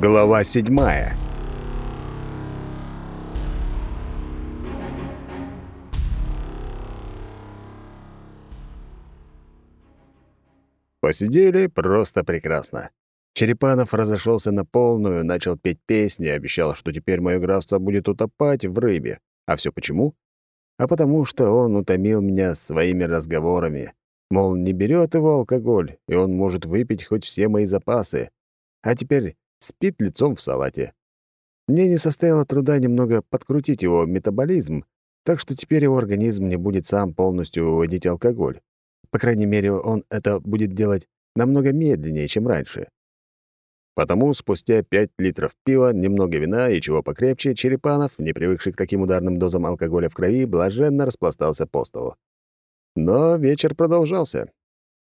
Глава седьмая. Посидели просто прекрасно. Черепанов разошелся на полную, начал петь песни, обещал, что теперь мое графство будет утопать в рыбе. А все почему? А потому что он утомил меня своими разговорами. Мол, не берет его алкоголь, и он может выпить хоть все мои запасы. А теперь спит лицом в салате. Мне не составило труда немного подкрутить его метаболизм, так что теперь его организм не будет сам полностью выводить алкоголь. По крайней мере, он это будет делать намного медленнее, чем раньше. Потому спустя пять литров пива, немного вина и чего покрепче, Черепанов, не привыкший к таким ударным дозам алкоголя в крови, блаженно распластался по столу. Но вечер продолжался.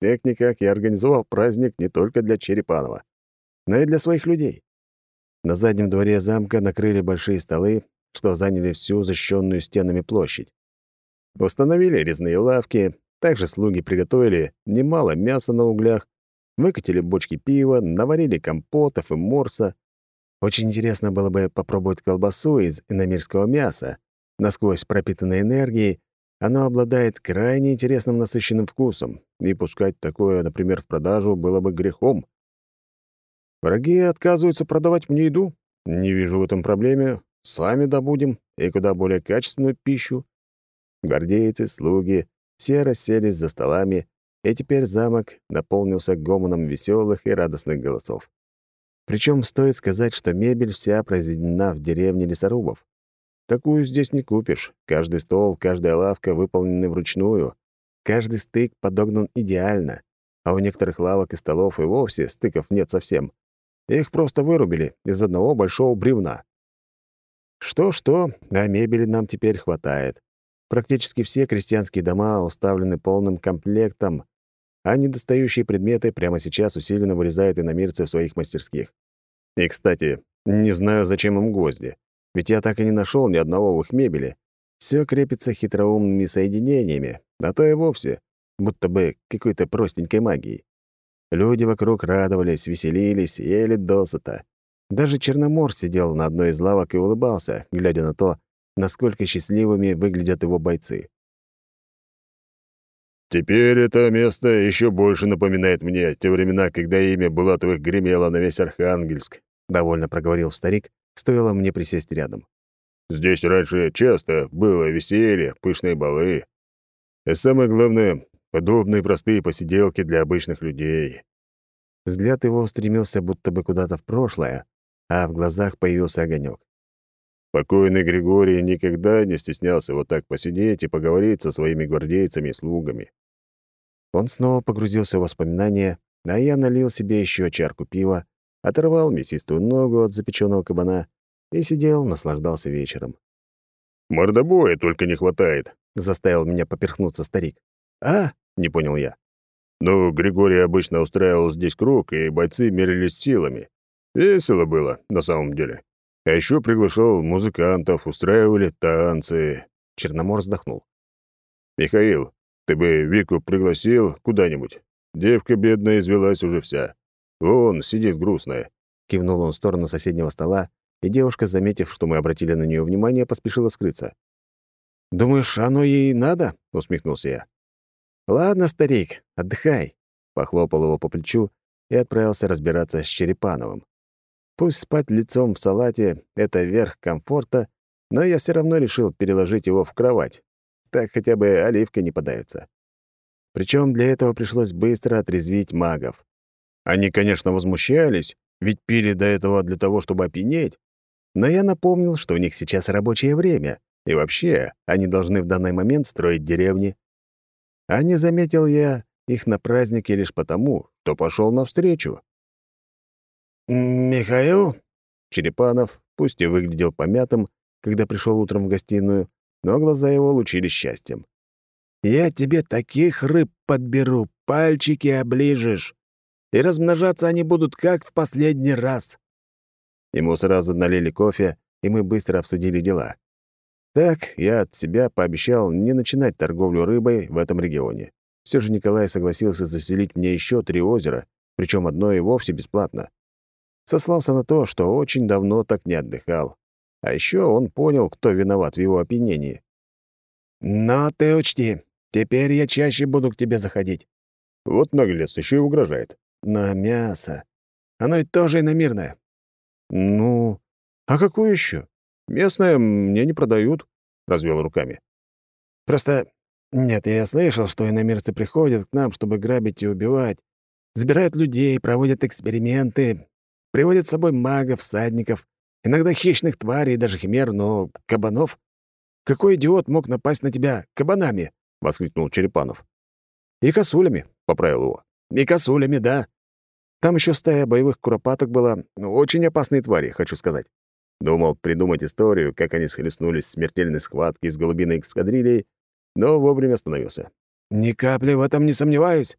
Как-никак я организовал праздник не только для Черепанова но и для своих людей. На заднем дворе замка накрыли большие столы, что заняли всю защищенную стенами площадь. Установили резные лавки, также слуги приготовили немало мяса на углях, выкатили бочки пива, наварили компотов и морса. Очень интересно было бы попробовать колбасу из иномирского мяса. Насквозь пропитанной энергией, оно обладает крайне интересным насыщенным вкусом, и пускать такое, например, в продажу было бы грехом. Враги отказываются продавать мне еду. Не вижу в этом проблемы. Сами добудем, и куда более качественную пищу. Гвардейцы, слуги, все расселись за столами, и теперь замок наполнился гомоном веселых и радостных голосов. Причем стоит сказать, что мебель вся произведена в деревне лесорубов. Такую здесь не купишь. Каждый стол, каждая лавка выполнены вручную. Каждый стык подогнан идеально, а у некоторых лавок и столов и вовсе стыков нет совсем. Их просто вырубили из одного большого бревна. Что-что, а мебели нам теперь хватает. Практически все крестьянские дома уставлены полным комплектом, а недостающие предметы прямо сейчас усиленно вырезают иномирцы в своих мастерских. И, кстати, не знаю, зачем им гвозди, ведь я так и не нашел ни одного в их мебели. Все крепится хитроумными соединениями, а то и вовсе, будто бы какой-то простенькой магией. Люди вокруг радовались, веселились, ели досыта. Даже Черномор сидел на одной из лавок и улыбался, глядя на то, насколько счастливыми выглядят его бойцы. «Теперь это место еще больше напоминает мне те времена, когда имя Булатовых гремело на весь Архангельск», — довольно проговорил старик, стоило мне присесть рядом. «Здесь раньше часто было веселье, пышные балы. И самое главное, Подобные простые посиделки для обычных людей. Взгляд его устремился будто бы куда-то в прошлое, а в глазах появился огонек. Покойный Григорий никогда не стеснялся вот так посидеть и поговорить со своими гвардейцами и слугами. Он снова погрузился в воспоминания, а я налил себе еще чарку пива, оторвал мясистую ногу от запеченного кабана и сидел, наслаждался вечером. «Мордобоя только не хватает», — заставил меня поперхнуться старик. «А?» — не понял я. «Ну, Григорий обычно устраивал здесь круг, и бойцы мерились силами. Весело было, на самом деле. А еще приглашал музыкантов, устраивали танцы». Черномор вздохнул. «Михаил, ты бы Вику пригласил куда-нибудь. Девка бедная извелась уже вся. Вон, сидит грустная». Кивнул он в сторону соседнего стола, и девушка, заметив, что мы обратили на нее внимание, поспешила скрыться. «Думаешь, оно ей надо?» — усмехнулся я. «Ладно, старик, отдыхай», — похлопал его по плечу и отправился разбираться с Черепановым. Пусть спать лицом в салате — это верх комфорта, но я все равно решил переложить его в кровать. Так хотя бы оливка не подавится. Причем для этого пришлось быстро отрезвить магов. Они, конечно, возмущались, ведь пили до этого для того, чтобы опьянеть. Но я напомнил, что у них сейчас рабочее время, и вообще они должны в данный момент строить деревни. А не заметил я их на празднике лишь потому, что пошел навстречу. «Михаил?» Черепанов, пусть и выглядел помятым, когда пришел утром в гостиную, но глаза его лучились счастьем. «Я тебе таких рыб подберу, пальчики оближешь, и размножаться они будут как в последний раз». Ему сразу налили кофе, и мы быстро обсудили дела. Так я от себя пообещал не начинать торговлю рыбой в этом регионе. Все же Николай согласился заселить мне еще три озера, причем одно и вовсе бесплатно. сослался на то, что очень давно так не отдыхал. А еще он понял, кто виноват в его опьянении. «Но ты учти, теперь я чаще буду к тебе заходить». Вот наглец, еще и угрожает. «На мясо. Оно ведь тоже иномирное». «Ну, а какое еще? Местное мне не продают», — развел руками. «Просто... Нет, я слышал, что иномирцы приходят к нам, чтобы грабить и убивать. Забирают людей, проводят эксперименты, приводят с собой магов, всадников, иногда хищных тварей, даже химер, но кабанов. Какой идиот мог напасть на тебя кабанами?» — воскликнул Черепанов. «И косулями», — поправил его. «И косулями, да. Там еще стая боевых куропаток была. Ну, очень опасные твари, хочу сказать. Думал придумать историю, как они схлестнулись в смертельной схватке с голубиной эскадрильей, но вовремя остановился. «Ни капли в этом не сомневаюсь».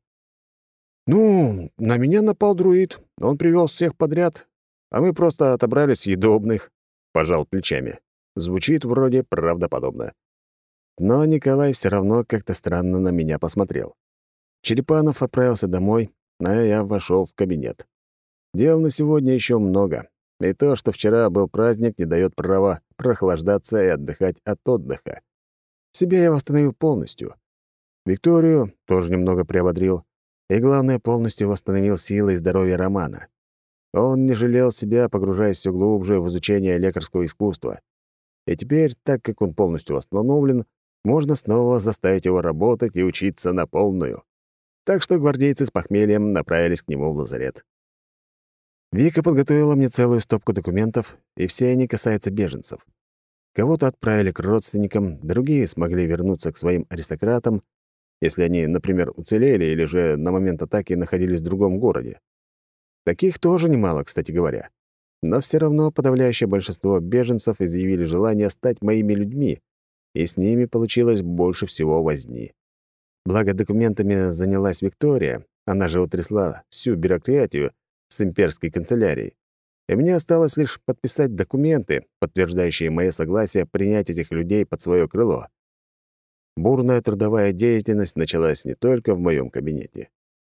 «Ну, на меня напал друид. Он привел всех подряд, а мы просто отобрали съедобных», — пожал плечами. Звучит вроде правдоподобно. Но Николай все равно как-то странно на меня посмотрел. Черепанов отправился домой, а я вошел в кабинет. Дел на сегодня еще много, и то, что вчера был праздник, не дает права прохлаждаться и отдыхать от отдыха. Себя я восстановил полностью. Викторию тоже немного приободрил, и, главное, полностью восстановил силы и здоровье Романа. Он не жалел себя, погружаясь все глубже в изучение лекарского искусства. И теперь, так как он полностью восстановлен, можно снова заставить его работать и учиться на полную так что гвардейцы с похмельем направились к нему в лазарет. Вика подготовила мне целую стопку документов, и все они касаются беженцев. Кого-то отправили к родственникам, другие смогли вернуться к своим аристократам, если они, например, уцелели или же на момент атаки находились в другом городе. Таких тоже немало, кстати говоря. Но все равно подавляющее большинство беженцев изъявили желание стать моими людьми, и с ними получилось больше всего возни. Благо документами занялась Виктория, она же утрясла всю бюрократию с имперской канцелярией. И мне осталось лишь подписать документы, подтверждающие мое согласие принять этих людей под свое крыло. Бурная трудовая деятельность началась не только в моем кабинете.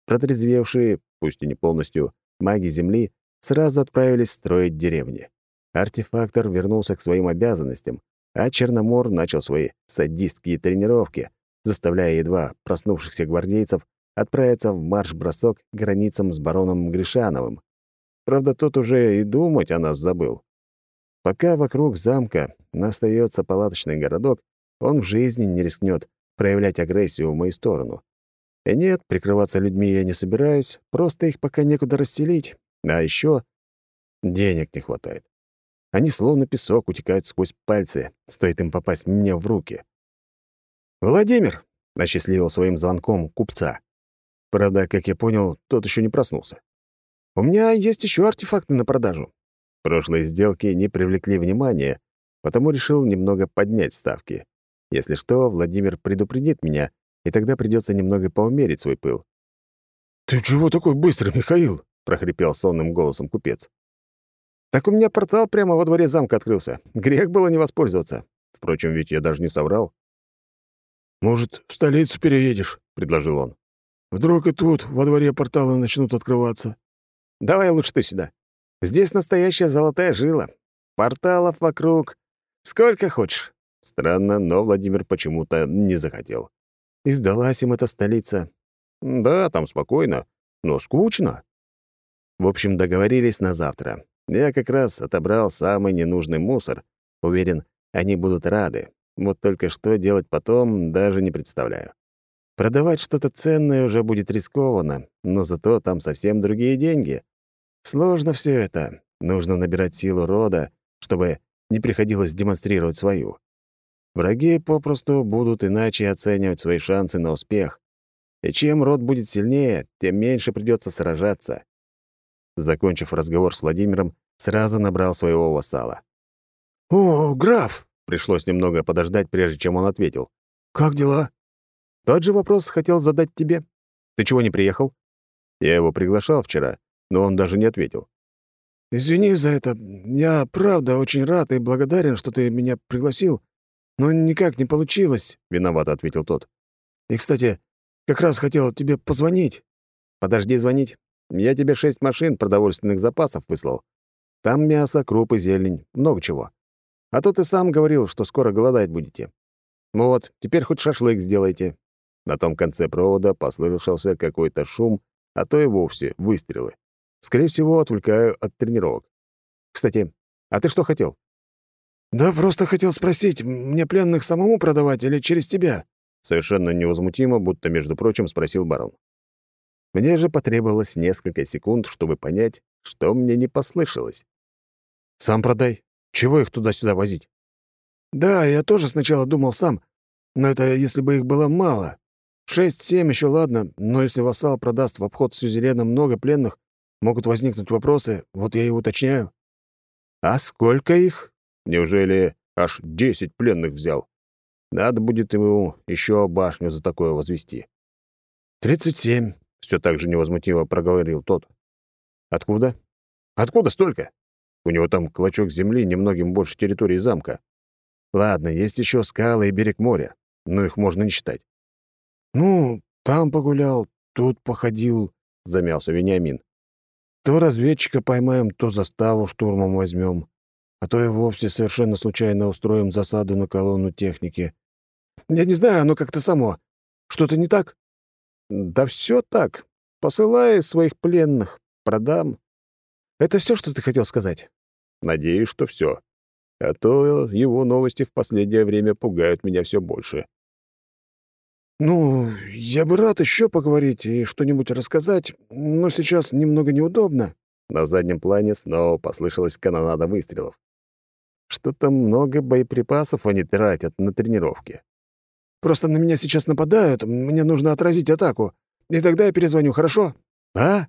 Протрезвевшие, пусть и не полностью, маги Земли сразу отправились строить деревни. Артефактор вернулся к своим обязанностям, а Черномор начал свои садистские тренировки, заставляя едва проснувшихся гвардейцев отправиться в марш-бросок к границам с бароном Гришановым. Правда, тот уже и думать о нас забыл. Пока вокруг замка остается палаточный городок, он в жизни не рискнет проявлять агрессию в мою сторону. И нет, прикрываться людьми я не собираюсь, просто их пока некуда расселить. А еще денег не хватает. Они словно песок утекают сквозь пальцы, стоит им попасть мне в руки. «Владимир!» — осчастливил своим звонком купца. Правда, как я понял, тот еще не проснулся. «У меня есть еще артефакты на продажу». Прошлые сделки не привлекли внимания, потому решил немного поднять ставки. Если что, Владимир предупредит меня, и тогда придется немного поумерить свой пыл. «Ты чего такой быстрый, Михаил?» — прохрипел сонным голосом купец. «Так у меня портал прямо во дворе замка открылся. Грех было не воспользоваться. Впрочем, ведь я даже не соврал. «Может, в столицу переедешь?» — предложил он. «Вдруг и тут во дворе порталы начнут открываться». «Давай лучше ты сюда. Здесь настоящая золотая жила. Порталов вокруг. Сколько хочешь». Странно, но Владимир почему-то не захотел. И сдалась им эта столица. Да, там спокойно, но скучно. В общем, договорились на завтра. Я как раз отобрал самый ненужный мусор. Уверен, они будут рады. Вот только что делать потом, даже не представляю. Продавать что-то ценное уже будет рискованно, но зато там совсем другие деньги. Сложно все это. Нужно набирать силу рода, чтобы не приходилось демонстрировать свою. Враги попросту будут иначе оценивать свои шансы на успех. И чем род будет сильнее, тем меньше придется сражаться. Закончив разговор с Владимиром, сразу набрал своего вассала. «О, граф!» Пришлось немного подождать, прежде чем он ответил. «Как дела?» «Тот же вопрос хотел задать тебе. Ты чего не приехал?» Я его приглашал вчера, но он даже не ответил. «Извини за это. Я правда очень рад и благодарен, что ты меня пригласил, но никак не получилось», — виновато ответил тот. «И, кстати, как раз хотел тебе позвонить». «Подожди звонить. Я тебе шесть машин продовольственных запасов выслал. Там мясо, крупы, зелень, много чего. А то ты сам говорил, что скоро голодать будете. Вот, теперь хоть шашлык сделайте». На том конце провода послышался какой-то шум, а то и вовсе выстрелы. Скорее всего, отвлекаю от тренировок. Кстати, а ты что хотел? «Да просто хотел спросить, мне пленных самому продавать или через тебя?» Совершенно невозмутимо, будто, между прочим, спросил барон. Мне же потребовалось несколько секунд, чтобы понять, что мне не послышалось. «Сам продай. Чего их туда-сюда возить?» «Да, я тоже сначала думал сам, но это если бы их было мало. Шесть-семь еще ладно, но если вассал продаст в обход сюзерена много пленных, могут возникнуть вопросы, вот я и уточняю». «А сколько их? Неужели аж десять пленных взял? Надо будет ему еще башню за такое возвести». «Тридцать семь», — все так же невозмутимо проговорил тот. «Откуда? Откуда столько? У него там клочок земли немногим больше территории замка. Ладно, есть еще скалы и берег моря, но их можно не считать. «Ну, там погулял, тут походил», — замялся Вениамин. «То разведчика поймаем, то заставу штурмом возьмем, а то и вовсе совершенно случайно устроим засаду на колонну техники. Я не знаю, оно как-то само. Что-то не так?» «Да все так. Посылай своих пленных, продам. Это все, что ты хотел сказать?» «Надеюсь, что все а то его новости в последнее время пугают меня все больше. «Ну, я бы рад еще поговорить и что-нибудь рассказать, но сейчас немного неудобно». На заднем плане снова послышалась канонада выстрелов. Что-то много боеприпасов они тратят на тренировки. «Просто на меня сейчас нападают, мне нужно отразить атаку, и тогда я перезвоню, хорошо?» «А?»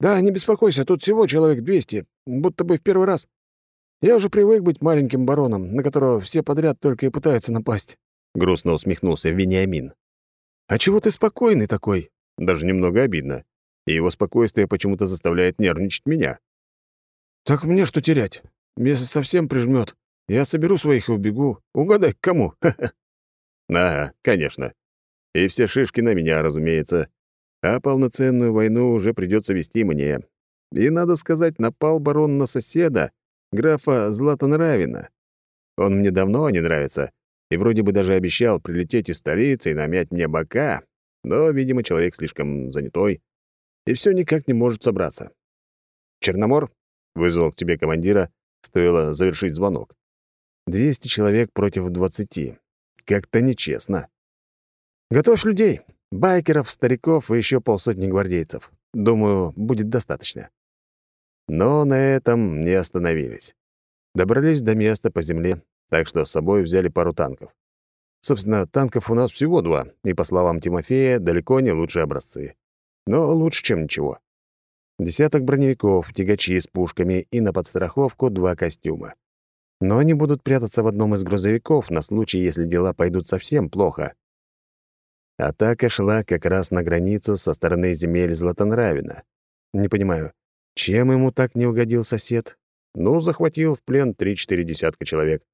«Да, не беспокойся, тут всего человек 200, будто бы в первый раз. Я уже привык быть маленьким бароном, на которого все подряд только и пытаются напасть». Грустно усмехнулся Вениамин. «А чего ты спокойный такой?» Даже немного обидно. И его спокойствие почему-то заставляет нервничать меня. «Так мне что терять? Если совсем прижмет, я соберу своих и убегу. Угадай, к кому?» «Ага, конечно. И все шишки на меня, разумеется. А полноценную войну уже придется вести мне. И, надо сказать, напал барон на соседа, графа Златонравина. Он мне давно не нравится, и вроде бы даже обещал прилететь из столицы и намять мне бока, но, видимо, человек слишком занятой и все никак не может собраться. «Черномор?» — вызвал к тебе командира, стоило завершить звонок. «Двести человек против двадцати. Как-то нечестно. Готовь людей, байкеров, стариков и еще полсотни гвардейцев. Думаю, будет достаточно». Но на этом не остановились. Добрались до места по земле, так что с собой взяли пару танков. Собственно, танков у нас всего два, и, по словам Тимофея, далеко не лучшие образцы. Но лучше, чем ничего. Десяток броневиков, тягачи с пушками и на подстраховку два костюма. Но они будут прятаться в одном из грузовиков на случай, если дела пойдут совсем плохо. Атака шла как раз на границу со стороны земель Златонравина. Не понимаю, чем ему так не угодил сосед? Ну, захватил в плен три-четыре десятка человек.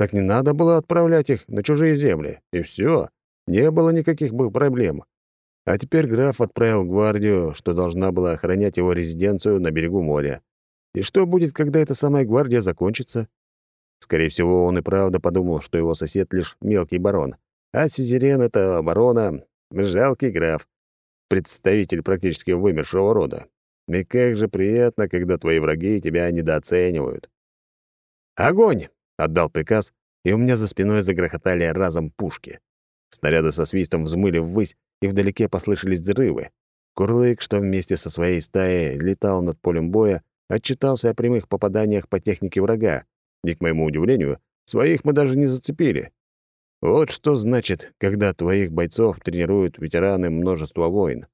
Так не надо было отправлять их на чужие земли. И все. Не было никаких бы проблем. А теперь граф отправил гвардию, что должна была охранять его резиденцию на берегу моря. И что будет, когда эта самая гвардия закончится? Скорее всего, он и правда подумал, что его сосед лишь мелкий барон. А Сизерен — это барона, жалкий граф, представитель практически вымершего рода. И как же приятно, когда твои враги тебя недооценивают. «Огонь!» — отдал приказ, и у меня за спиной загрохотали разом пушки. Снаряды со свистом взмыли ввысь, и вдалеке послышались взрывы. Курлык, что вместе со своей стаей летал над полем боя, отчитался о прямых попаданиях по технике врага, и, к моему удивлению, своих мы даже не зацепили. Вот что значит, когда твоих бойцов тренируют ветераны множества войн.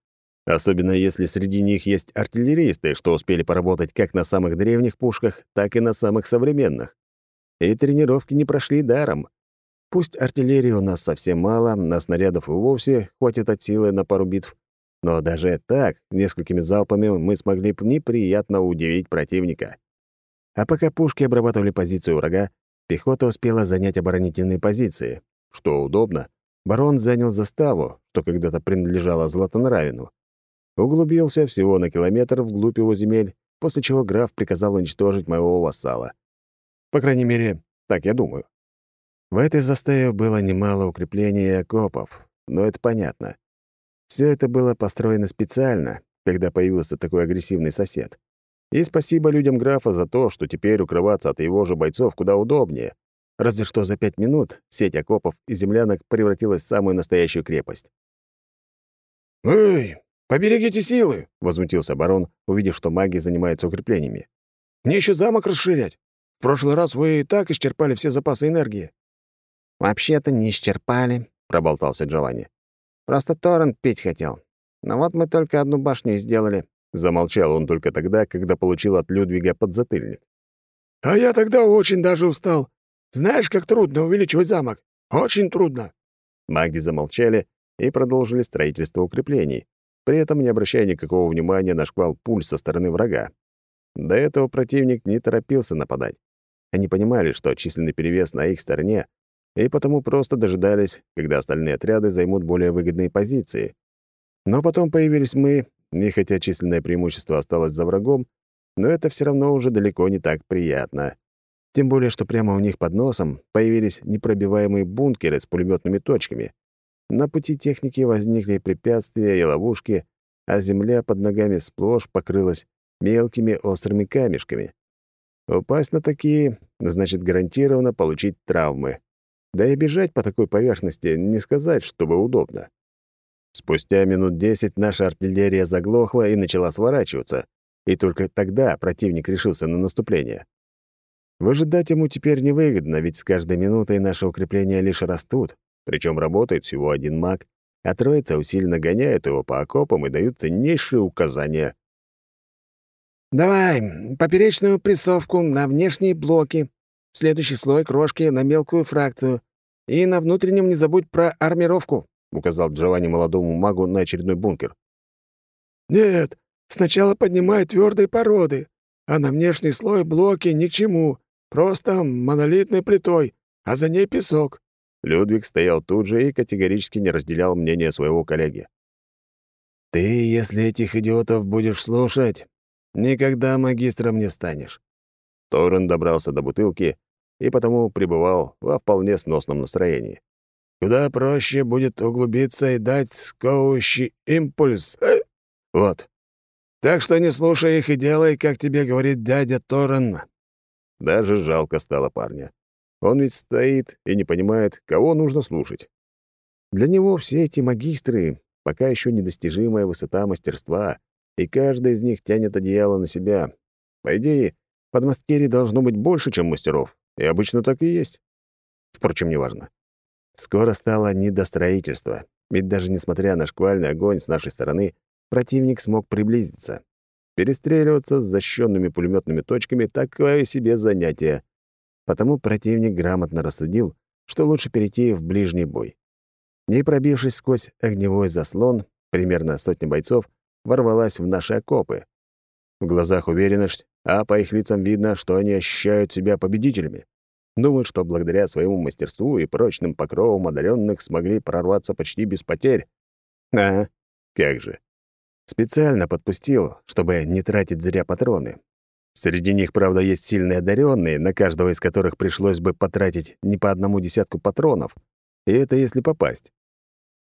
Особенно если среди них есть артиллеристы, что успели поработать как на самых древних пушках, так и на самых современных. И тренировки не прошли даром. Пусть артиллерии у нас совсем мало, на снарядов и вовсе хватит от силы на пару битв, но даже так, несколькими залпами мы смогли неприятно удивить противника. А пока пушки обрабатывали позицию врага, пехота успела занять оборонительные позиции. Что удобно, барон занял заставу, что когда-то принадлежала Златонравину. Углубился всего на километр вглубь его земель, после чего граф приказал уничтожить моего вассала. По крайней мере, так я думаю. В этой заставе было немало укреплений и окопов, но это понятно. Все это было построено специально, когда появился такой агрессивный сосед. И спасибо людям графа за то, что теперь укрываться от его же бойцов куда удобнее. Разве что за пять минут сеть окопов и землянок превратилась в самую настоящую крепость. «Эй, поберегите силы!» — возмутился барон, увидев, что маги занимаются укреплениями. «Мне еще замок расширять. В прошлый раз вы и так исчерпали все запасы энергии». «Вообще-то не исчерпали», — проболтался Джованни. «Просто торрент пить хотел. Но вот мы только одну башню и сделали». Замолчал он только тогда, когда получил от Людвига подзатыльник. «А я тогда очень даже устал. Знаешь, как трудно увеличивать замок? Очень трудно». Маги замолчали и продолжили строительство укреплений, при этом не обращая никакого внимания на шквал пуль со стороны врага. До этого противник не торопился нападать. Они понимали, что численный перевес на их стороне, и потому просто дожидались, когда остальные отряды займут более выгодные позиции. Но потом появились мы, и хотя численное преимущество осталось за врагом, но это все равно уже далеко не так приятно. Тем более, что прямо у них под носом появились непробиваемые бункеры с пулеметными точками. На пути техники возникли препятствия и ловушки, а земля под ногами сплошь покрылась мелкими острыми камешками. Упасть на такие — значит гарантированно получить травмы. Да и бежать по такой поверхности не сказать, чтобы удобно. Спустя минут десять наша артиллерия заглохла и начала сворачиваться, и только тогда противник решился на наступление. Выжидать ему теперь невыгодно, ведь с каждой минутой наши укрепления лишь растут, причем работает всего один маг, а троица усиленно гоняет его по окопам и дают ценнейшие указания. «Давай, поперечную прессовку на внешние блоки, следующий слой крошки на мелкую фракцию, и на внутреннем не забудь про армировку», — указал Джованни молодому магу на очередной бункер. «Нет, сначала поднимай твердые породы, а на внешний слой блоки ни к чему, просто монолитной плитой, а за ней песок». Людвиг стоял тут же и категорически не разделял мнение своего коллеги. «Ты, если этих идиотов будешь слушать, никогда магистром не станешь». Торрен добрался до бутылки и потому пребывал во вполне сносном настроении. Куда проще будет углубиться и дать сковывающий импульс. Э? Вот. Так что не слушай их и делай, как тебе говорит дядя Торрен. Даже жалко стало парня. Он ведь стоит и не понимает, кого нужно слушать. Для него все эти магистры — пока еще недостижимая высота мастерства, и каждый из них тянет одеяло на себя. По идее, под мастерей должно быть больше, чем мастеров, и обычно так и есть. Впрочем, неважно. Скоро стало не до строительства, ведь даже несмотря на шквальный огонь с нашей стороны, противник смог приблизиться. Перестреливаться с защищенными пулеметными точками — такое себе занятие. Потому противник грамотно рассудил, что лучше перейти в ближний бой. Не пробившись сквозь огневой заслон, примерно сотня бойцов ворвалась в наши окопы. В глазах уверенность, а по их лицам видно, что они ощущают себя победителями. Думают, что благодаря своему мастерству и прочным покровам одаренных смогли прорваться почти без потерь. А, как же. Специально подпустил, чтобы не тратить зря патроны. Среди них, правда, есть сильные одаренные, на каждого из которых пришлось бы потратить не по одному десятку патронов. И это если попасть.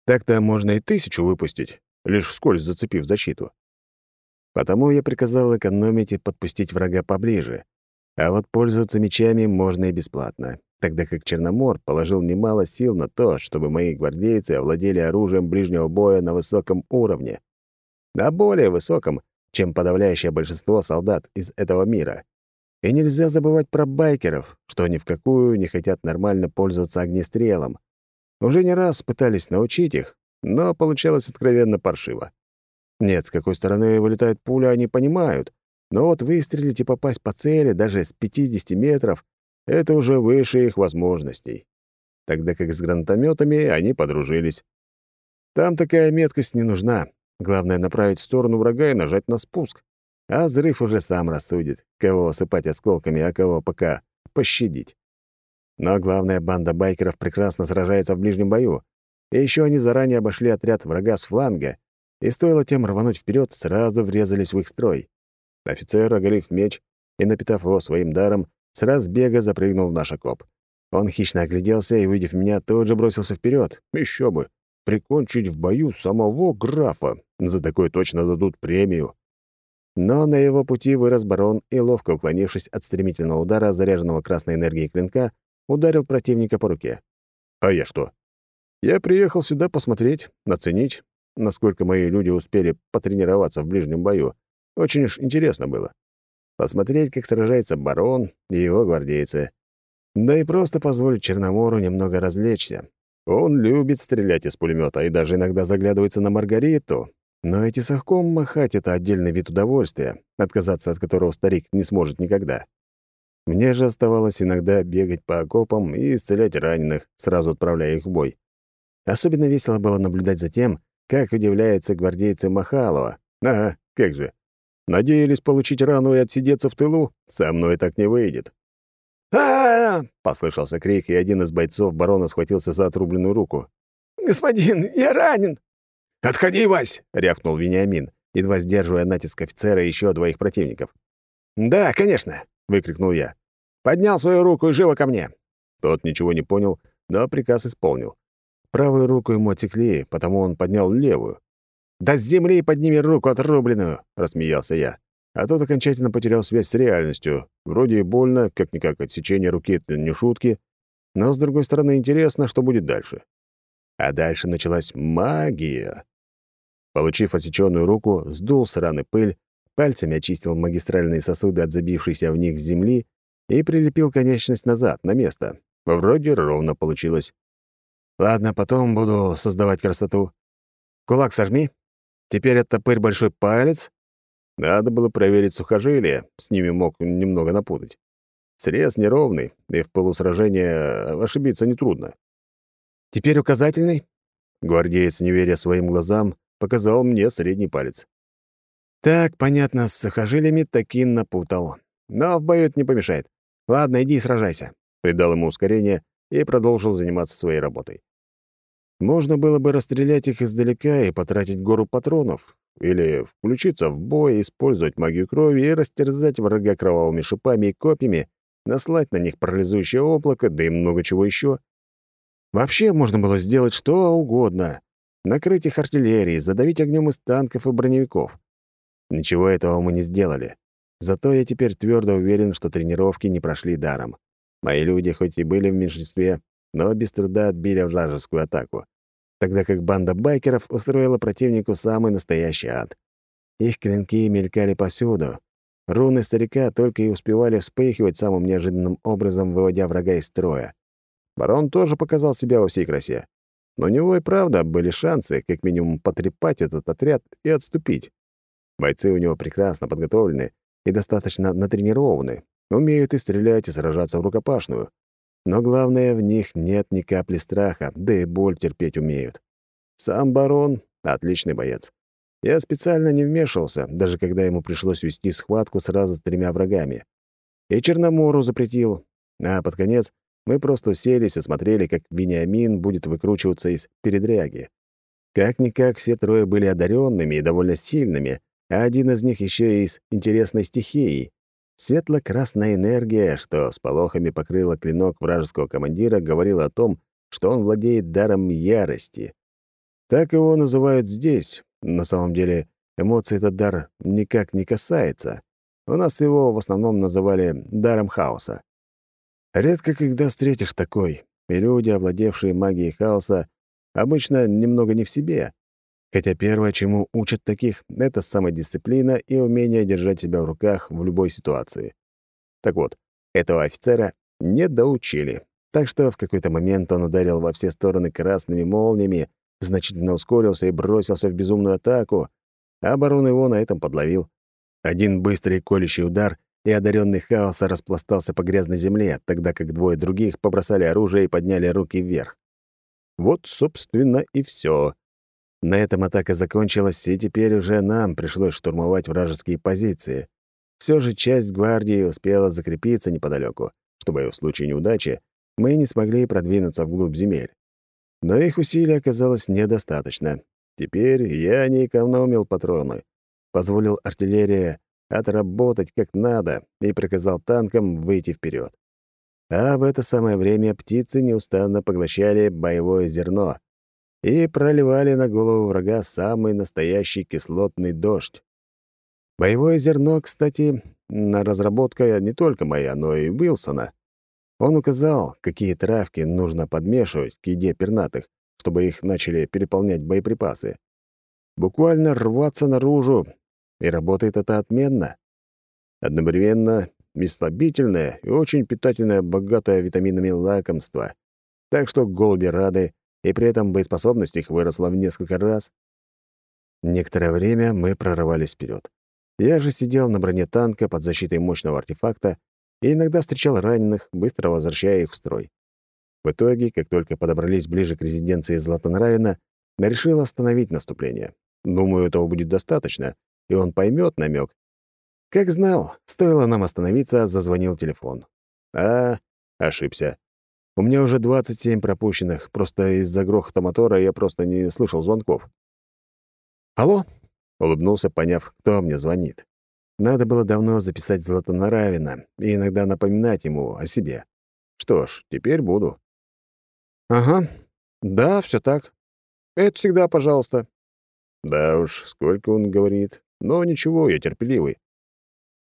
Так-то можно и тысячу выпустить, лишь вскользь зацепив защиту. Потому я приказал экономить и подпустить врага поближе. А вот пользоваться мечами можно и бесплатно, тогда как Черномор положил немало сил на то, чтобы мои гвардейцы овладели оружием ближнего боя на высоком уровне. На более высоком, чем подавляющее большинство солдат из этого мира. И нельзя забывать про байкеров, что ни в какую не хотят нормально пользоваться огнестрелом. Уже не раз пытались научить их, но получалось откровенно паршиво. Нет, с какой стороны вылетает пуля, они понимают, но вот выстрелить и попасть по цели даже с 50 метров — это уже выше их возможностей. Тогда как с гранатометами они подружились. Там такая меткость не нужна. Главное — направить в сторону врага и нажать на спуск. А взрыв уже сам рассудит, кого осыпать осколками, а кого пока пощадить. Но главная банда байкеров прекрасно сражается в ближнем бою. И еще они заранее обошли отряд врага с фланга и стоило тем рвануть вперед, сразу врезались в их строй. Офицер, оголив меч и напитав его своим даром, с разбега запрыгнул в наш окоп. Он хищно огляделся и, увидев меня, тут же бросился вперед. Еще бы! Прикончить в бою самого графа. За такое точно дадут премию. Но на его пути вырос барон и, ловко уклонившись от стремительного удара, заряженного красной энергией клинка, ударил противника по руке. А я что? Я приехал сюда посмотреть, оценить, насколько мои люди успели потренироваться в ближнем бою. Очень уж интересно было. Посмотреть, как сражается барон и его гвардейцы. Да и просто позволить Черномору немного развлечься. Он любит стрелять из пулемета и даже иногда заглядывается на Маргариту. Но эти сахком махать — это отдельный вид удовольствия, отказаться от которого старик не сможет никогда. Мне же оставалось иногда бегать по окопам и исцелять раненых, сразу отправляя их в бой. Особенно весело было наблюдать за тем, как удивляются гвардейцы Махалова. Ага, как же. Надеялись получить рану и отсидеться в тылу? Со мной так не выйдет. а, послышался крик, и один из бойцов барона схватился за отрубленную руку. «Господин, я ранен!» «Отходи, Вась!» — рявкнул Вениамин, едва сдерживая натиск офицера и еще двоих противников. «Да, конечно!» — выкрикнул я. «Поднял свою руку и живо ко мне!» Тот ничего не понял, но приказ исполнил. Правую руку ему отекли, потому он поднял левую. «Да с земли подними руку отрубленную!» — рассмеялся я. А тот окончательно потерял связь с реальностью. Вроде и больно, как-никак отсечение руки — это не шутки, но, с другой стороны, интересно, что будет дальше. А дальше началась магия. Получив отсеченную руку, сдул с раны пыль, пальцами очистил магистральные сосуды от забившейся в них земли и прилепил конечность назад, на место. Вроде ровно получилось. Ладно, потом буду создавать красоту. Кулак сожми. Теперь это пырь большой палец. Надо было проверить сухожилия, с ними мог немного напутать. Срез неровный, и в полусражения ошибиться нетрудно. Теперь указательный. Гвардеец, не веря своим глазам, показал мне средний палец. Так, понятно, с сухожилиями таки напутал. Но в бою это не помешает. Ладно, иди и сражайся. Придал ему ускорение и продолжил заниматься своей работой. Можно было бы расстрелять их издалека и потратить гору патронов, или включиться в бой, использовать магию крови и растерзать врага кровавыми шипами и копьями, наслать на них парализующее облако, да и много чего еще. Вообще можно было сделать что угодно. Накрыть их артиллерией, задавить огнем из танков и броневиков. Ничего этого мы не сделали. Зато я теперь твердо уверен, что тренировки не прошли даром. Мои люди хоть и были в меньшинстве, но без труда отбили вражескую атаку, тогда как банда байкеров устроила противнику самый настоящий ад. Их клинки мелькали повсюду. Руны старика только и успевали вспыхивать самым неожиданным образом, выводя врага из строя. Барон тоже показал себя во всей красе. Но у него и правда были шансы, как минимум, потрепать этот отряд и отступить. Бойцы у него прекрасно подготовлены и достаточно натренированы, умеют и стрелять, и сражаться в рукопашную. Но главное, в них нет ни капли страха, да и боль терпеть умеют. Сам барон — отличный боец. Я специально не вмешивался, даже когда ему пришлось вести схватку сразу с тремя врагами. И Черномору запретил, а под конец мы просто уселись и смотрели, как Вениамин будет выкручиваться из передряги. Как-никак все трое были одаренными и довольно сильными, а один из них еще и из интересной стихией. Светло-красная энергия, что с полохами покрыла клинок вражеского командира, говорила о том, что он владеет даром ярости. Так его называют здесь. На самом деле, эмоции этот дар никак не касается. У нас его в основном называли даром хаоса. Редко когда встретишь такой, и люди, овладевшие магией хаоса, обычно немного не в себе. Хотя первое, чему учат таких, — это самодисциплина и умение держать себя в руках в любой ситуации. Так вот, этого офицера не доучили, так что в какой-то момент он ударил во все стороны красными молниями, значительно ускорился и бросился в безумную атаку, а барон его на этом подловил. Один быстрый колющий удар, и одаренный хаоса распластался по грязной земле, тогда как двое других побросали оружие и подняли руки вверх. Вот, собственно, и все. На этом атака закончилась, и теперь уже нам пришлось штурмовать вражеские позиции. Все же часть гвардии успела закрепиться неподалеку, чтобы в случае неудачи мы не смогли продвинуться вглубь земель. Но их усилий оказалось недостаточно. Теперь я не экономил патроны, позволил артиллерии отработать как надо и приказал танкам выйти вперед. А в это самое время птицы неустанно поглощали боевое зерно и проливали на голову врага самый настоящий кислотный дождь. Боевое зерно, кстати, на разработка не только моя, но и Уилсона. Он указал, какие травки нужно подмешивать к еде пернатых, чтобы их начали переполнять боеприпасы. Буквально рваться наружу, и работает это отменно. Одновременно и слабительное, и очень питательное, богатое витаминами лакомство. Так что голуби рады, и при этом боеспособность их выросла в несколько раз. Некоторое время мы прорывались вперед. Я же сидел на броне танка под защитой мощного артефакта и иногда встречал раненых, быстро возвращая их в строй. В итоге, как только подобрались ближе к резиденции Златонравина, решил остановить наступление. Думаю, этого будет достаточно, и он поймет намек. Как знал, стоило нам остановиться, зазвонил телефон. А, ошибся. У меня уже 27 пропущенных, просто из-за грохота мотора я просто не слышал звонков. «Алло?» — улыбнулся, поняв, кто мне звонит. Надо было давно записать Златонаравина и иногда напоминать ему о себе. Что ж, теперь буду. «Ага. Да, все так. Это всегда пожалуйста». Да уж, сколько он говорит. Но ничего, я терпеливый.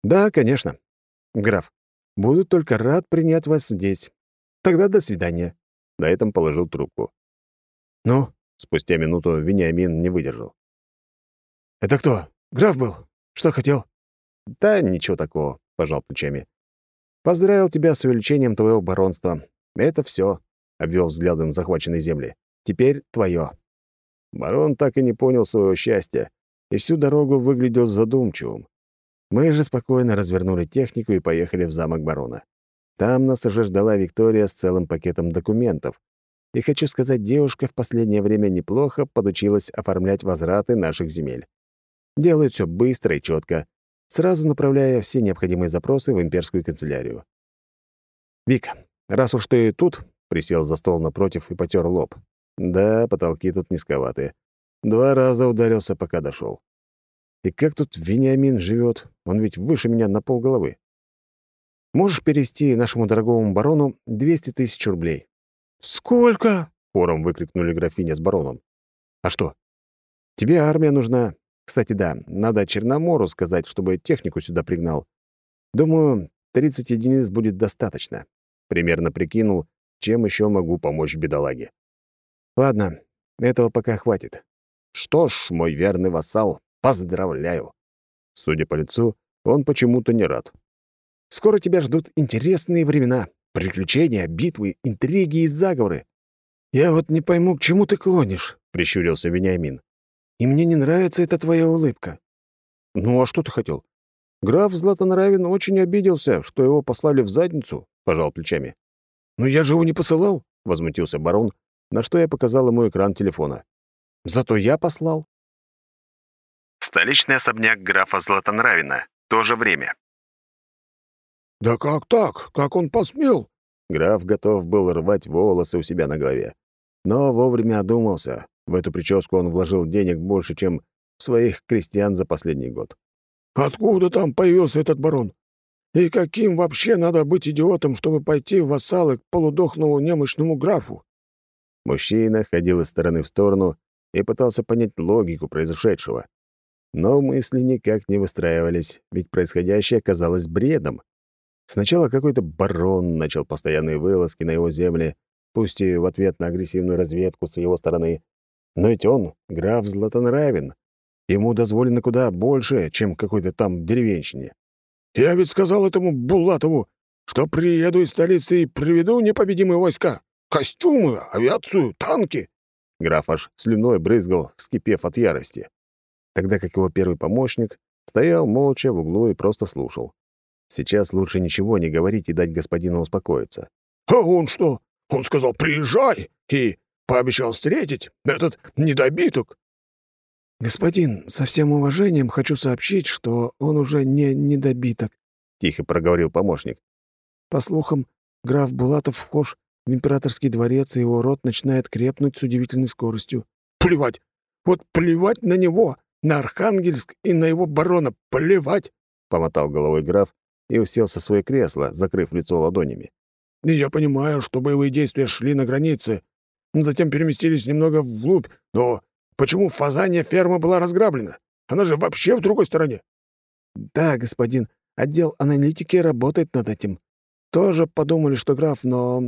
«Да, конечно. Граф, буду только рад принять вас здесь. Тогда до свидания». На этом положил трубку. «Ну?» — спустя минуту Вениамин не выдержал. «Это кто? Граф был? Что хотел?» «Да ничего такого», — пожал плечами. «Поздравил тебя с увеличением твоего баронства. Это все, обвел взглядом захваченные земли. «Теперь твое. Барон так и не понял своего счастья и всю дорогу выглядел задумчивым. Мы же спокойно развернули технику и поехали в замок барона. Там нас уже ждала Виктория с целым пакетом документов. И хочу сказать, девушка в последнее время неплохо подучилась оформлять возвраты наших земель. Делает все быстро и четко, сразу направляя все необходимые запросы в имперскую канцелярию. «Вик, раз уж ты тут», — присел за стол напротив и потер лоб. «Да, потолки тут низковаты. Два раза ударился, пока дошел. И как тут Вениамин живет? Он ведь выше меня на полголовы. Можешь перевести нашему дорогому барону 200 тысяч рублей?» «Сколько?» — хором выкрикнули графиня с бароном. «А что? Тебе армия нужна. Кстати, да, надо Черномору сказать, чтобы технику сюда пригнал. Думаю, 30 единиц будет достаточно. Примерно прикинул, чем еще могу помочь бедолаге. Ладно, этого пока хватит. Что ж, мой верный вассал, поздравляю. Судя по лицу, он почему-то не рад. Скоро тебя ждут интересные времена. Приключения, битвы, интриги и заговоры. «Я вот не пойму, к чему ты клонишь», — прищурился Вениамин. «И мне не нравится эта твоя улыбка». «Ну, а что ты хотел? Граф Златонравин очень обиделся, что его послали в задницу», — пожал плечами. «Но я же его не посылал», — возмутился барон, на что я показал ему экран телефона. Зато я послал. Столичный особняк графа Златонравина. То же время. «Да как так? Как он посмел?» Граф готов был рвать волосы у себя на голове. Но вовремя одумался. В эту прическу он вложил денег больше, чем в своих крестьян за последний год. «Откуда там появился этот барон? И каким вообще надо быть идиотом, чтобы пойти в вассалы к полудохному немощному графу?» Мужчина ходил из стороны в сторону и пытался понять логику произошедшего. Но мысли никак не выстраивались, ведь происходящее казалось бредом. Сначала какой-то барон начал постоянные вылазки на его земли, пусть и в ответ на агрессивную разведку с его стороны. Но ведь он — граф Златонравин. Ему дозволено куда больше, чем какой-то там деревенщине. «Я ведь сказал этому Булатову, что приеду из столицы и приведу непобедимые войска, костюмы, авиацию, танки. Граф аж слюной брызгал, вскипев от ярости. Тогда как его первый помощник стоял молча в углу и просто слушал. Сейчас лучше ничего не говорить и дать господину успокоиться. «А он что? Он сказал, приезжай!» и пообещал встретить этот недобиток. «Господин, со всем уважением хочу сообщить, что он уже не недобиток», — тихо проговорил помощник. «По слухам, граф Булатов вхож в императорский дворец, и его рот начинает крепнуть с удивительной скоростью. «Плевать! Вот плевать на него, на Архангельск и на его барона, плевать!» — помотал головой граф и уселся в свое кресло, закрыв лицо ладонями. «Я понимаю, что боевые действия шли на границе, затем переместились немного вглубь, но почему в ферма была разграблена? Она же вообще в другой стороне!» «Да, господин, отдел аналитики работает над этим. Тоже подумали, что граф, но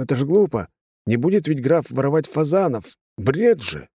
это же глупо. Не будет ведь граф воровать фазанов. Бред же!»